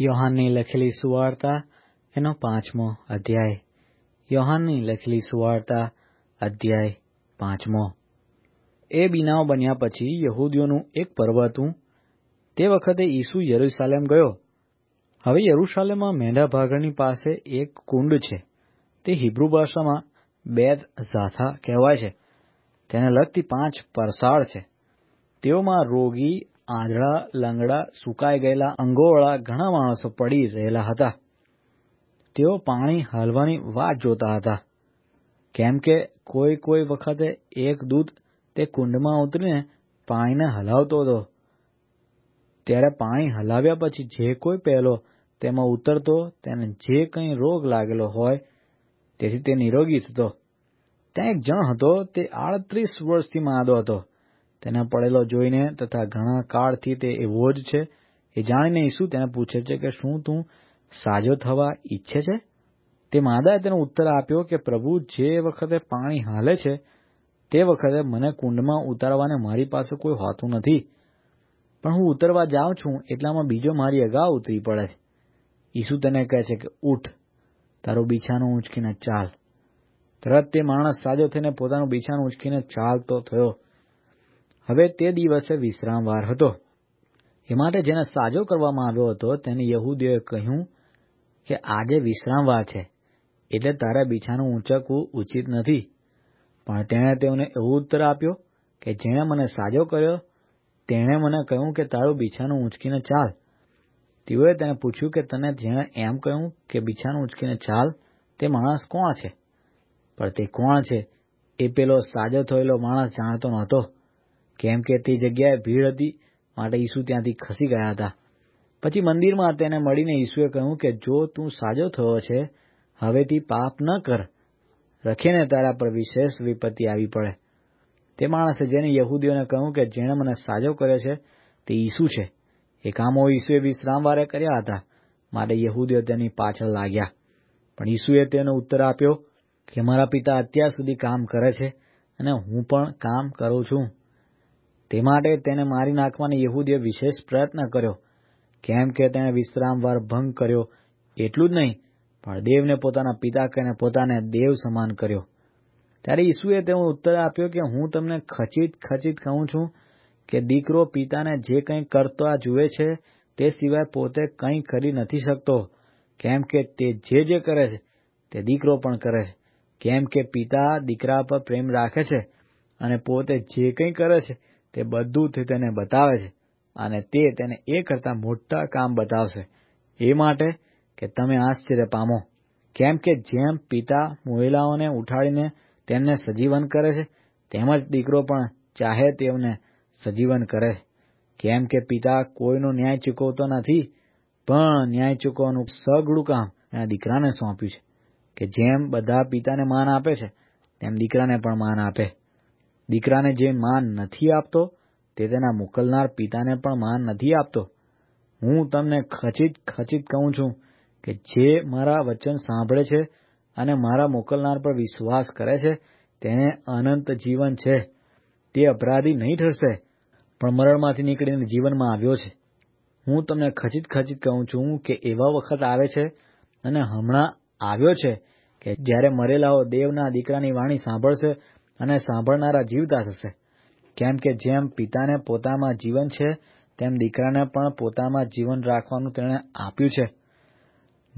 યોહાનની લખેલી સુવાર્તા, એનો પાંચમો અધ્યાય. યોહાનની લખેલી સુવાર્તા, અધ્યાય પાંચમો. એ બિનાઓ બન્યા પછી યહૂદીઓનું એક પર્વ હતું. તે વખતે ઈસુ યરૂશાલેમ ગયો. હવે યરૂશાલેમમાં મેંઢા ભાગળની પાસે એક કુંડ છે. તે હિબ્રુ ભાષામાં બેત ઝાથા કહેવાય છે. તેને લગતી પાંચ પરસાળ છે. તેઓમાં રોગી આંધળા, લંગડા, સુકાઈ ગયેલા અંગોવાળા ઘણા માણસો પડી રહેલા હતા. તેઓ પાણી હાલવાની વાટ જોતા હતા. કેમ કે કોઈ કોઈ વખતે એક દૂત તે કુંડમાં ઉતરીને પાણીને હલાવતો હતો. ત્યારે પાણી હલાવ્યા પછી જે કોઈ પહેલો તેમાં ઉતરતો તેને જે કંઈ રોગ લાગેલો હોય તેથી તે નિરોગી થતો. ત્યાં એક જણ હતો તે આડત્રીસ વર્ષથી માંદો હતો. તેને પડેલો જોઈને તથા ઘણા કાળથી તે એવો જ છે. એ જાણીને ઈસુ તેને પૂછે છે કે શું તું સાજો થવા ઈચ્છે છે? તે માદાએ તેનો ઉત્તર આપ્યો કે, પ્રભુ, જે વખતે પાણી હાલે છે, તે વખતે મને કુંડમાં ઉતારવાને મારી પાસે કોઈ હોતું નથી. પણ હું ઉતરવા જાઉં છું, એટલામાં બીજો મારી અગાઉ ઉતરી પડે છે. ઈસુ તેને કહે છે કે, ઉઠ, તારું બીછાનો ઊંચકીને ચાલ. તરત તે માણસ સાજો થઈને પોતાનું બિછાનું ઊંચકીને ચાલતો થયો. હવે તે દિવસે વિશ્રામવાર હતો. એ માટે જેને સાજો કરવામાં આવ્યો હતો, તેને યહૂદીઓએ કહ્યું કે આજે વિશ્રામવાર છે, એટલે તારે બીછાનું ઊંચકવું ઉચિત નથી. પણ તેણે તેઓને એવો ઉત્તર આપ્યો કે જેણે મને સાજો કર્યો, તેણે મને કહ્યું કે તારું બીછાનું ઊંચકીને ચાલ. તેઓએ તેને પૂછ્યું કે તને જેણે એમ કહ્યું કે બીછાનું ઊંચકીને ચાલ, તે માણસ કોણ છે? પણ તે કોણ છે એ પેલો સાજો થયેલો માણસ જાણતો નહોતો. કેમ કે તે જગ્યાએ ભીડ હતી, માટે ઈસુ ત્યાંથી ખસી ગયા હતા. પછી મંદિરમાં તેને મળીને ઈસુએ કહ્યું કે, જો તું સાજો થયો છે હવેથી પાપ ન કર. રખીને તારા પર વિશેષ વિપત્તિ આવી પડે. તે માણસે જેને યહૂદીઓને કહ્યું કે, જેણે મને સાજો કર્યો છે, તે ઈસુ છે. એ કામો ઈસુએ વિશ્રામવારે કર્યા હતા, માટે યહૂદીઓ તેની પાછળ લાગ્યા. પણ ઈસુએ તેનો ઉત્તર આપ્યો કે, મારા પિતા અત્યાર સુધી કામ કરે છે, અને હું પણ કામ કરું છું. તે માટે તેને મારી નાખવાને યહૂદીએ વિશેષ પ્રયત્ન કર્યો. કેમ કે તેણે વિશ્રામવાર ભંગ કર્યો? એટલું જ નહીં, પણ દેવને પોતાના પિતા કહીને પોતાને દેવ સમાન કર્યો. ત્યારે ઈસુએ તેવો ઉત્તર આપ્યો કે હું તમને ખચિત ખચિત કહું છું કે દીકરો પિતાને જે કંઈ કરતા જુએ છે, તે સિવાય પોતે કંઈ કરી નથી શકતો. કેમ કે તે જે જે કરે છે, તે દીકરો પણ કરે છે. કેમ કે પિતા દીકરા પર પ્રેમ રાખે છે અને પોતે જે કંઈ કરે છે તે બધું તે તેને બતાવે છે અને તે તેને એ કરતાં મોટા કામ બતાવશે. એ માટે કે તમે આશ્ચર્ય પામો. કેમ કે જેમ પિતા મહિલાઓને ઉઠાડીને તેમને સજીવન કરે છે, તેમજ દીકરો પણ ચાહે તેમને સજીવન કરે કેમ કે પિતા કોઈનો ન્યાય ચૂકવતો નથી, પણ ન્યાય ચૂકવવાનું સઘળું કામ એના દીકરાને સોંપ્યું છે કે જેમ બધા પિતાને માન આપે છે, તેમ દીકરાને પણ માન આપે. દીકરાને જે માન નથી આપતો, તે તેના મોકલનાર પિતાને પણ માન નથી આપતો. હું તમને ખચિત ખચિત કહું છું કે જે મારા વચન સાંભળે છે અને મારા મોકલનાર પર વિશ્વાસ કરે છે, તેને અનંત જીવન છે. તે અપરાધી નહીં ઠરશે, પણ મરણમાંથી નીકળીને જીવનમાં આવ્યો છે. હું તમને ખચિત ખચિત કહું છું કે એવા વખત આવે છે અને હમણાં આવ્યો છે કે જ્યારે મરેલાઓ દેવના દીકરાની વાણી સાંભળશે અને સાંભળનારા જીવતા થશે કેમ કે જેમ પિતાને પોતામાં જીવન છે, તેમ દીકરાને પણ પોતામાં જીવન રાખવાનું તેણે આપ્યું છે.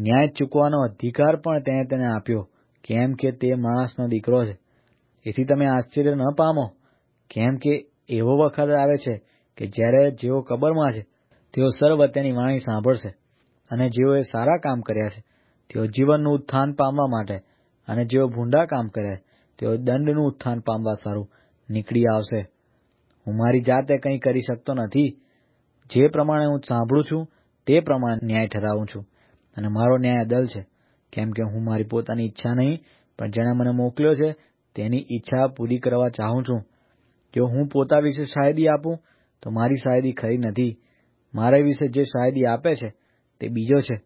ન્યાય ચૂકવાનો અધિકાર પણ તેણે તેને આપ્યો. કેમ કે તે માણસનો દીકરો છે. એથી તમે આશ્ચર્ય ન પામો. કેમ કે એવો વખત આવે છે કે જ્યારે જેઓ કબરમાં છે, તેઓ સર્વ વાણી સાંભળશે અને જેઓએ સારા કામ કર્યા છે, તેઓ જીવનનું ઉત્થાન પામવા માટે અને જેઓ ભૂંડા કામ કર્યા તેઓ દંડનું ઉત્થાન પામવા સારું, નીકળી આવશે. હું મારી જાતે કંઈ કરી શકતો નથી. જે પ્રમાણે હું સાંભળું છું, તે પ્રમાણે ન્યાય ઠરાવું છું. અને મારો ન્યાય અદલ છે. કેમ કે હું મારી પોતાની ઈચ્છા નહીં, પણ જેણે મને મોકલ્યો છે, તેની ઈચ્છા પૂરી કરવા ચાહું છું. જો હું પોતા વિશે શાયદી આપું, તો મારી શાયદી ખરી નથી. મારા વિશે જે શાયદી આપે છે, તે બીજો છે.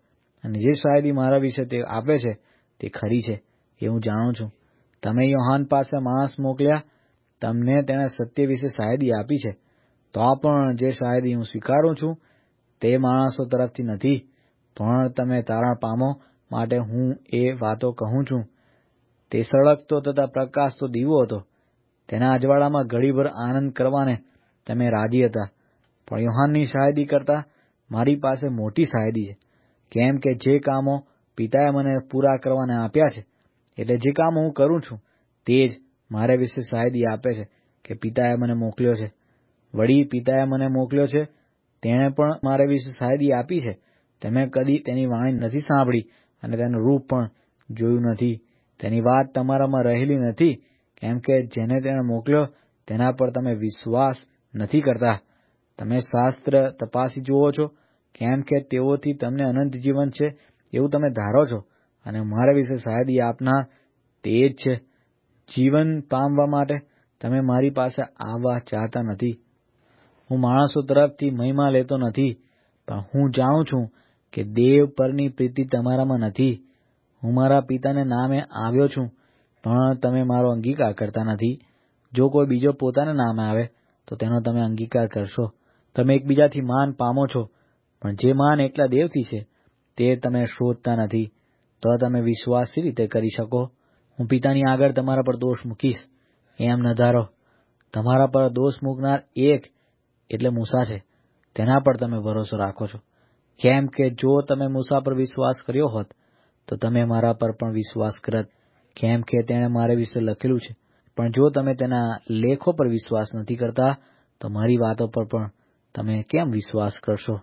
અને જે શાયદી મારા વિશે તે આપે છે, તે ખરી છે. એ હું જાણું છું. તમે યોહાન પાસે માણસ મોકલ્યા, તમને તેણે સત્ય વિશે શાયદી આપી છે. તો પણ જે શાયદી હું સ્વીકારું છું, તે માણસો તરફથી નથી. પણ તમે તારણ પામો માટે હું એ વાતો કહું છું. તે સળગતો તથા પ્રકાશતો દીવો હતો. તેના અજવાળામાં ઘડીભર આનંદ કરવાને તમે રાજી હતા. પણ યોહાનની શાયદી કરતા મારી પાસે મોટી શાયદી છે. કેમ કે જે કામો પિતાએ મને પૂરા કરવાને આપ્યા છે એટલે જે કામ હું કરું છું, તે જ મારે વિશે શાયદી આપે છે કે પિતાએ મને મોકલ્યો છે. વળી પિતાએ મને મોકલ્યો છે, તેણે પણ મારે વિશે શાયદી આપી છે. તમે કદી તેની વાણી નથી સાંભળી અને તેનું રૂપ પણ જોયું નથી. તેની વાત તમારામાં રહેલી નથી, કેમ કે જેને તેણે મોકલ્યો, તેના પર તમે વિશ્વાસ નથી કરતા. તમે શાસ્ત્ર તપાસી જુઓ છો, કેમ કે તેઓથી તમને અનંત જીવન છે, એવું તમે ધારો છો. અને મારા વિશે શાયદી આપના તે જ છે. જીવન પામવા માટે તમે મારી પાસે આવવા ચાહતા નથી. હું માણસો તરફથી મહિમા લેતો નથી, પણ હું જાણું છું કે દેવ પરની પ્રીતિ તમારામાં નથી. હું મારા પિતાને નામે આવ્યો છું, પણ તમે મારો અંગીકાર કરતા નથી. જો કોઈ બીજો પોતાના નામે આવે, તો તેનો તમે અંગીકાર કરશો. તમે એકબીજાથી માન પામો છો, પણ જે માન એકલા દેવથી છે, તે તમે શોધતા નથી. તો તમે વિશ્વાસ સી રીતે કરી શકો? હું પિતાની આગળ તમારા પર દોષ મૂકીશ. એમ ન ધારો. તમારા પર દોષ મૂકનાર એક એટલે મૂસા છે. તેના પર તમે ભરોસો રાખો છો. કેમ કે જો તમે મૂસા પર વિશ્વાસ કર્યો હોત, તો તમે મારા પર પણ વિશ્વાસ કરત. કેમ કે તેણે મારે વિશે લખેલું છે. પણ જો તમે તેના લેખો પર વિશ્વાસ નથી કરતા, તો મારી વાતો પર પણ તમે કેમ વિશ્વાસ કરશો?